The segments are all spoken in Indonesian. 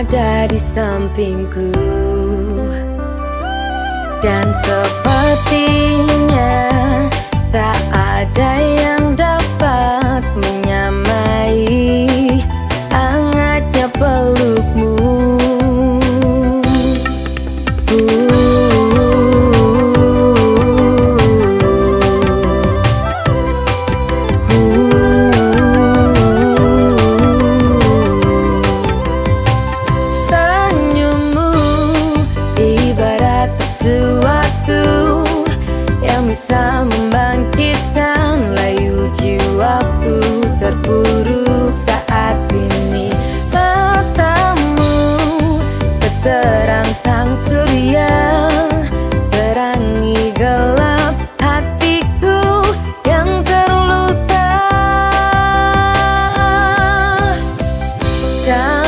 ada di sampingku. Dan sepertinya tak ada yang yang bisa membangkitkan layu jiwaku terpuruk saat ini. Matamu seterang sang surya terangi gelap hatiku yang terluka. Dan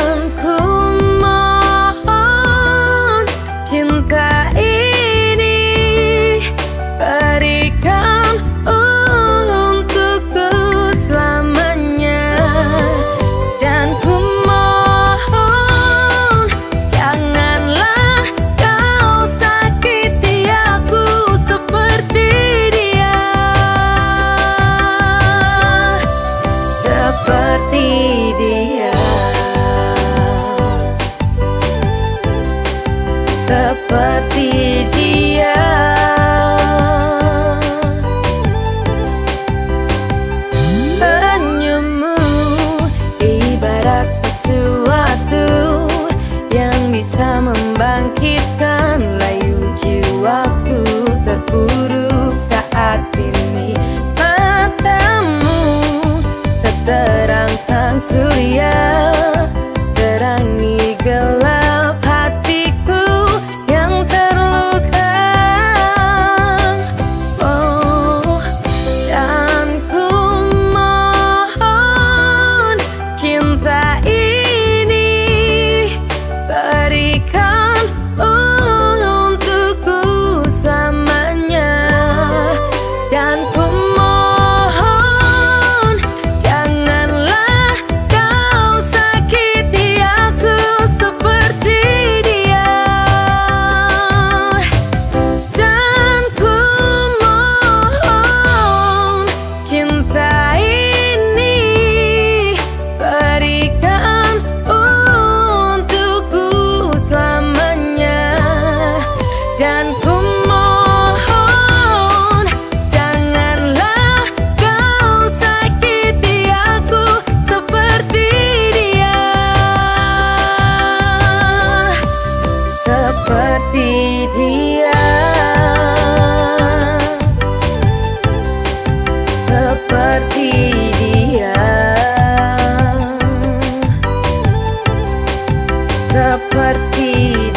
seperti dia. Senyummu ibarat sesuatu yang bisa membangkitkan layu jiwaku terpuruk saat ini. Matamu seterang seperti dia. Seperti dia. Seperti dia